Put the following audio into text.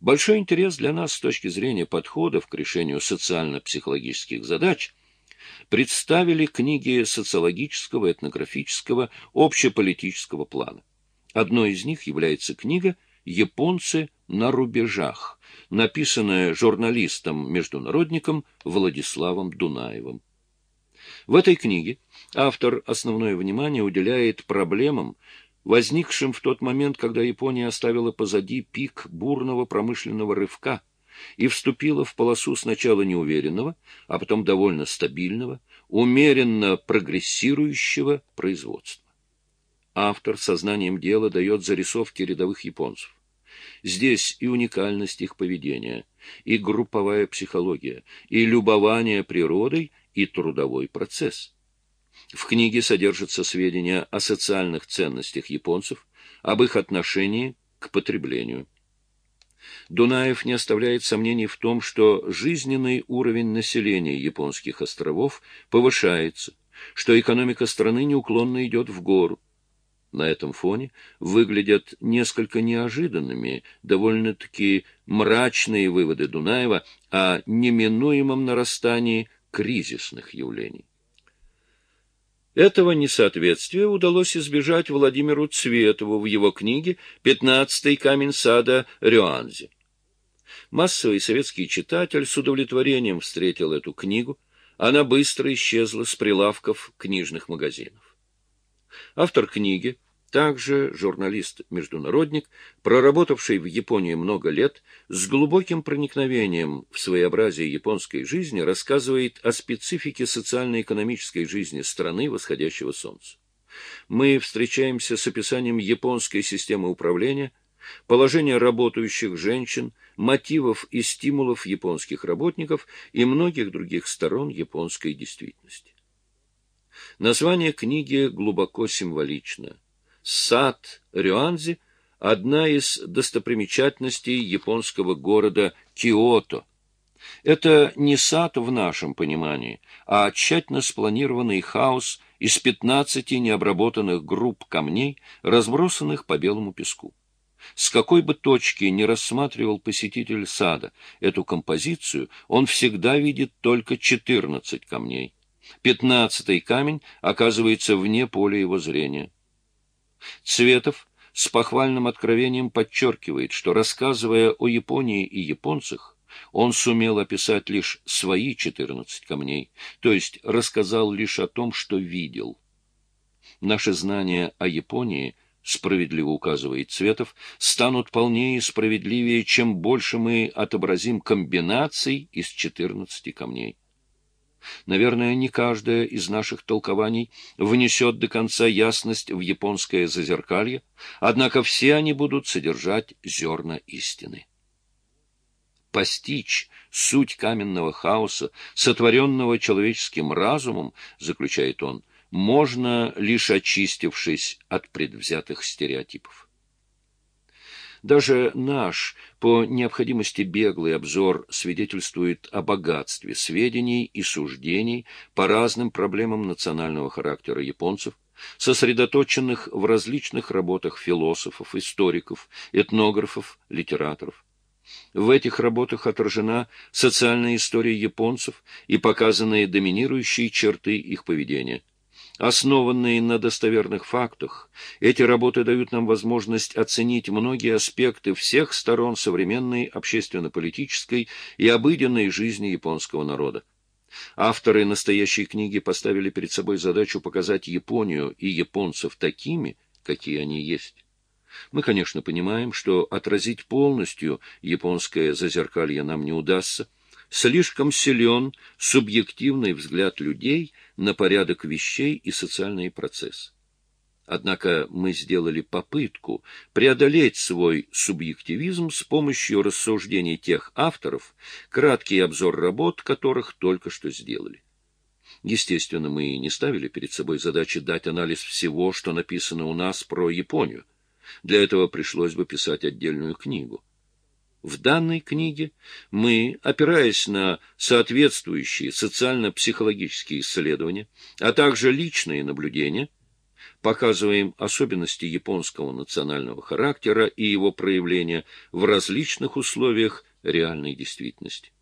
Большой интерес для нас с точки зрения подходов к решению социально-психологических задач представили книги социологического, этнографического, общеполитического плана. Одной из них является книга «Японцы на рубежах», написанная журналистом-международником Владиславом Дунаевым. В этой книге автор основное внимание уделяет проблемам, возникшим в тот момент, когда Япония оставила позади пик бурного промышленного рывка и вступила в полосу сначала неуверенного, а потом довольно стабильного, умеренно прогрессирующего производства. Автор сознанием дела дает зарисовки рядовых японцев. Здесь и уникальность их поведения, и групповая психология, и любование природой, и трудовой процесс. В книге содержатся сведения о социальных ценностях японцев, об их отношении к потреблению. Дунаев не оставляет сомнений в том, что жизненный уровень населения японских островов повышается, что экономика страны неуклонно идет в гору. На этом фоне выглядят несколько неожиданными, довольно-таки мрачные выводы Дунаева о неминуемом нарастании кризисных явлений. Этого несоответствия удалось избежать Владимиру Цветову в его книге «Пятнадцатый камень сада Рюанзи». Массовый советский читатель с удовлетворением встретил эту книгу, она быстро исчезла с прилавков книжных магазинов. Автор книги также журналист-международник, проработавший в Японии много лет, с глубоким проникновением в своеобразие японской жизни рассказывает о специфике социально-экономической жизни страны восходящего солнца. Мы встречаемся с описанием японской системы управления, положения работающих женщин, мотивов и стимулов японских работников и многих других сторон японской действительности. Название книги глубоко символично – Сад Рюанзи – одна из достопримечательностей японского города Киото. Это не сад в нашем понимании, а тщательно спланированный хаос из 15 необработанных групп камней, разбросанных по белому песку. С какой бы точки ни рассматривал посетитель сада эту композицию, он всегда видит только 14 камней. Пятнадцатый камень оказывается вне поля его зрения. Цветов с похвальным откровением подчеркивает, что, рассказывая о Японии и японцах, он сумел описать лишь свои четырнадцать камней, то есть рассказал лишь о том, что видел. Наши знания о Японии, справедливо указывает Цветов, станут полнее и справедливее, чем больше мы отобразим комбинаций из четырнадцати камней. Наверное, не каждое из наших толкований внесет до конца ясность в японское зазеркалье, однако все они будут содержать зерна истины. Постичь суть каменного хаоса, сотворенного человеческим разумом, заключает он, можно, лишь очистившись от предвзятых стереотипов. Даже наш, по необходимости беглый обзор свидетельствует о богатстве сведений и суждений по разным проблемам национального характера японцев, сосредоточенных в различных работах философов, историков, этнографов, литераторов. В этих работах отражена социальная история японцев и показаны доминирующие черты их поведения. Основанные на достоверных фактах, эти работы дают нам возможность оценить многие аспекты всех сторон современной общественно-политической и обыденной жизни японского народа. Авторы настоящей книги поставили перед собой задачу показать Японию и японцев такими, какие они есть. Мы, конечно, понимаем, что отразить полностью японское зазеркалье нам не удастся, слишком силен субъективный взгляд людей на порядок вещей и социальные процессы. Однако мы сделали попытку преодолеть свой субъективизм с помощью рассуждений тех авторов, краткий обзор работ которых только что сделали. Естественно, мы не ставили перед собой задачи дать анализ всего, что написано у нас про Японию. Для этого пришлось бы писать отдельную книгу. В данной книге мы, опираясь на соответствующие социально-психологические исследования, а также личные наблюдения, показываем особенности японского национального характера и его проявления в различных условиях реальной действительности.